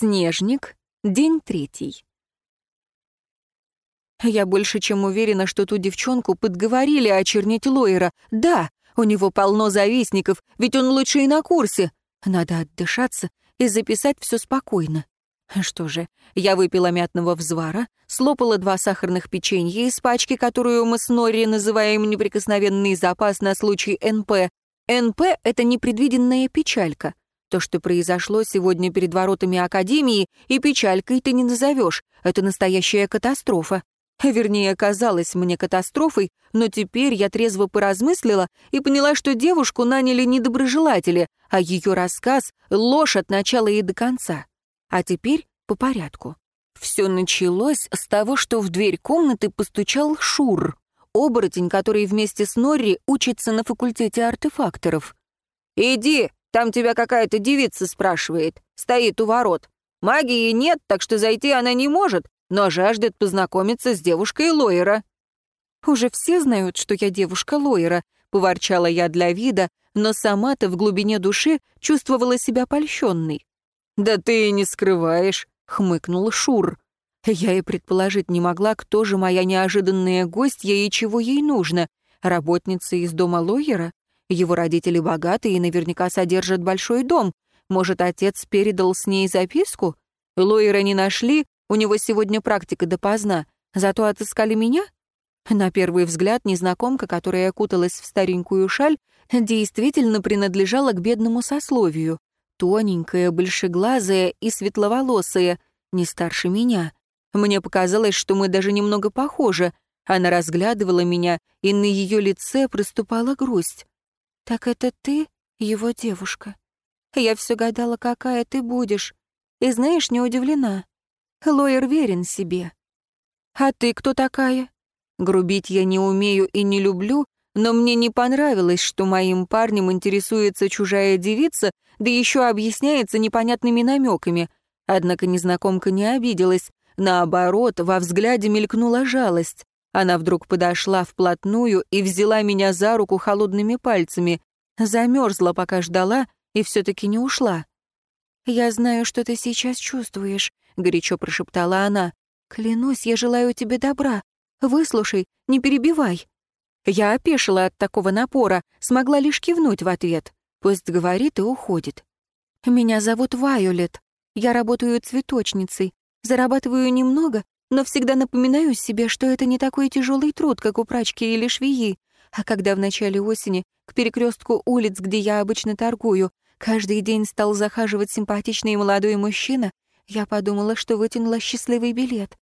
Снежник, день третий. Я больше чем уверена, что ту девчонку подговорили очернить Лойера. Да, у него полно завистников, ведь он лучший на курсе. Надо отдышаться и записать все спокойно. Что же, я выпила мятного взвара, слопала два сахарных печенья из пачки, которую мы с Нори называем неприкосновенный запас на случай НП. НП — это непредвиденная печалька. То, что произошло сегодня перед воротами Академии, и печалькой ты не назовешь. Это настоящая катастрофа. Вернее, казалось мне катастрофой, но теперь я трезво поразмыслила и поняла, что девушку наняли недоброжелатели, а ее рассказ — ложь от начала и до конца. А теперь по порядку. Все началось с того, что в дверь комнаты постучал Шур, оборотень, который вместе с Норри учится на факультете артефакторов. «Иди!» Там тебя какая-то девица спрашивает, стоит у ворот. Магии нет, так что зайти она не может, но жаждет познакомиться с девушкой Лойера». «Уже все знают, что я девушка Лойера», — поворчала я для вида, но сама-то в глубине души чувствовала себя польщенной. «Да ты и не скрываешь», — хмыкнул Шур. Я и предположить не могла, кто же моя неожиданная гостья и чего ей нужно. Работница из дома Лойера? Его родители богаты и наверняка содержат большой дом. Может, отец передал с ней записку? Лоера не нашли, у него сегодня практика допоздна. Зато отыскали меня? На первый взгляд незнакомка, которая окуталась в старенькую шаль, действительно принадлежала к бедному сословию. Тоненькая, большеглазая и светловолосая, не старше меня. Мне показалось, что мы даже немного похожи. Она разглядывала меня, и на ее лице проступала грусть. «Так это ты, его девушка? Я все гадала, какая ты будешь. И знаешь, не удивлена. Лоер верен себе. А ты кто такая? Грубить я не умею и не люблю, но мне не понравилось, что моим парнем интересуется чужая девица, да еще объясняется непонятными намеками. Однако незнакомка не обиделась. Наоборот, во взгляде мелькнула жалость. Она вдруг подошла вплотную и взяла меня за руку холодными пальцами. Замерзла, пока ждала, и все-таки не ушла. «Я знаю, что ты сейчас чувствуешь», — горячо прошептала она. «Клянусь, я желаю тебе добра. Выслушай, не перебивай». Я опешила от такого напора, смогла лишь кивнуть в ответ. Пусть говорит и уходит. «Меня зовут Вайолет. Я работаю цветочницей. Зарабатываю немного, но всегда напоминаю себе, что это не такой тяжелый труд, как у прачки или швеи. А когда в начале осени к перекрестку улиц, где я обычно торгую, каждый день стал захаживать симпатичный молодой мужчина, я подумала, что вытянула счастливый билет.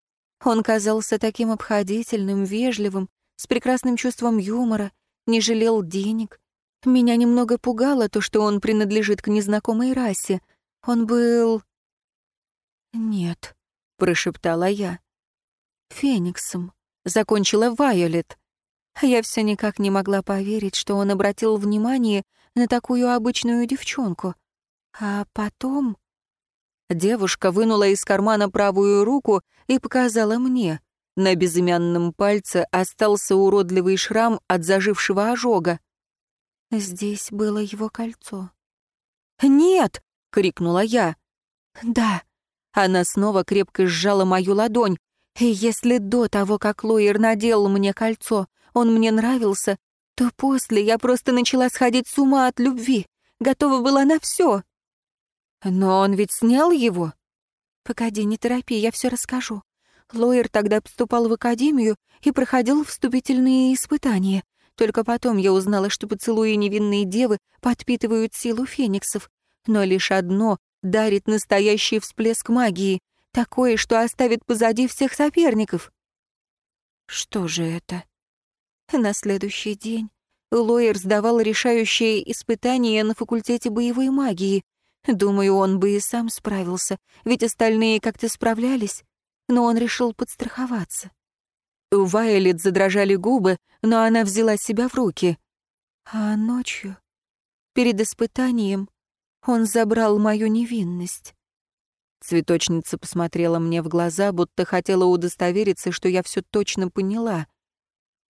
Он казался таким обходительным, вежливым, с прекрасным чувством юмора, не жалел денег. Меня немного пугало то, что он принадлежит к незнакомой расе. Он был... «Нет», — прошептала я. Фениксом. Закончила Вайолет. Я все никак не могла поверить, что он обратил внимание на такую обычную девчонку. А потом... Девушка вынула из кармана правую руку и показала мне. На безымянном пальце остался уродливый шрам от зажившего ожога. Здесь было его кольцо. «Нет!» — крикнула я. «Да». Она снова крепко сжала мою ладонь. И если до того, как Лоер надел мне кольцо, он мне нравился, то после я просто начала сходить с ума от любви, готова была на все. Но он ведь снял его. Погоди, не торопи, я все расскажу. Лоер тогда поступал в академию и проходил вступительные испытания. Только потом я узнала, что поцелуи невинной девы подпитывают силу фениксов. Но лишь одно дарит настоящий всплеск магии. Такое, что оставит позади всех соперников. Что же это? На следующий день Лоер сдавал решающее испытание на факультете боевой магии. Думаю, он бы и сам справился, ведь остальные как-то справлялись. Но он решил подстраховаться. У Вайолет задрожали губы, но она взяла себя в руки. А ночью, перед испытанием, он забрал мою невинность. Цветочница посмотрела мне в глаза, будто хотела удостовериться, что я все точно поняла.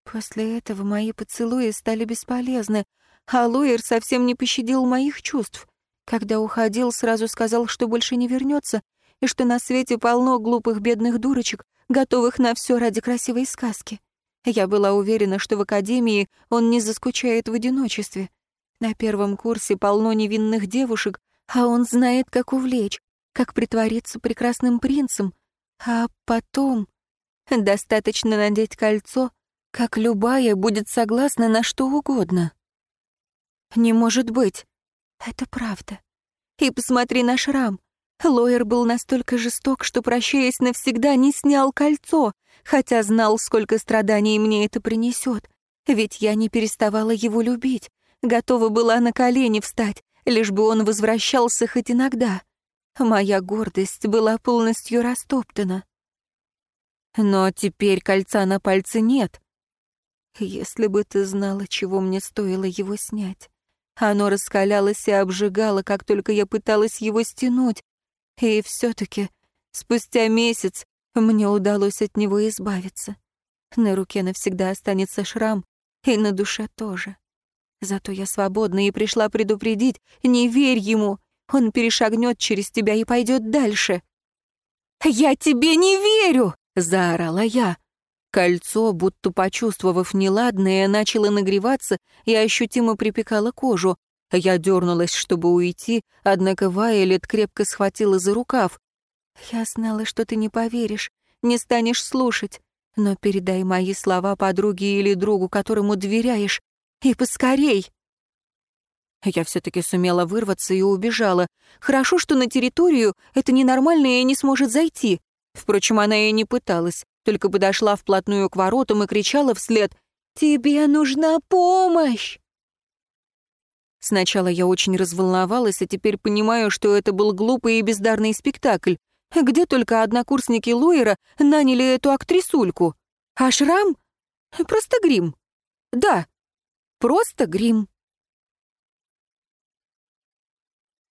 После этого мои поцелуи стали бесполезны, а Луэр совсем не пощадил моих чувств. Когда уходил, сразу сказал, что больше не вернется, и что на свете полно глупых бедных дурочек, готовых на все ради красивой сказки. Я была уверена, что в академии он не заскучает в одиночестве. На первом курсе полно невинных девушек, а он знает, как увлечь, как притвориться прекрасным принцем. А потом... Достаточно надеть кольцо, как любая будет согласна на что угодно. Не может быть. Это правда. И посмотри на шрам. Лоер был настолько жесток, что, прощаясь навсегда, не снял кольцо, хотя знал, сколько страданий мне это принесет. Ведь я не переставала его любить, готова была на колени встать, лишь бы он возвращался хоть иногда. Моя гордость была полностью растоптана. Но теперь кольца на пальце нет. Если бы ты знала, чего мне стоило его снять. Оно раскалялось и обжигало, как только я пыталась его стянуть, и все-таки спустя месяц мне удалось от него избавиться. На руке навсегда останется шрам, и на душе тоже. Зато я свободна и пришла предупредить, не верь ему, он перешагнет через тебя и пойдет дальше. «Я тебе не верю!» — заорала я. Кольцо, будто почувствовав неладное, начало нагреваться и ощутимо припекало кожу, я дернулась, чтобы уйти, однако Вайолет крепко схватила за рукав. «Я знала, что ты не поверишь, не станешь слушать, но передай мои слова подруге или другу, которому доверяешь, и поскорей!» Я все-таки сумела вырваться и убежала. Хорошо, что на территорию это ненормальное не сможет зайти. Впрочем, она и не пыталась, только подошла вплотную к воротам и кричала вслед «Тебе нужна помощь!» Сначала я очень разволновалась, а теперь понимаю, что это был глупый и бездарный спектакль. Где только однокурсники Луэра наняли эту актрисульку? А шрам? Просто грим. Да, просто грим.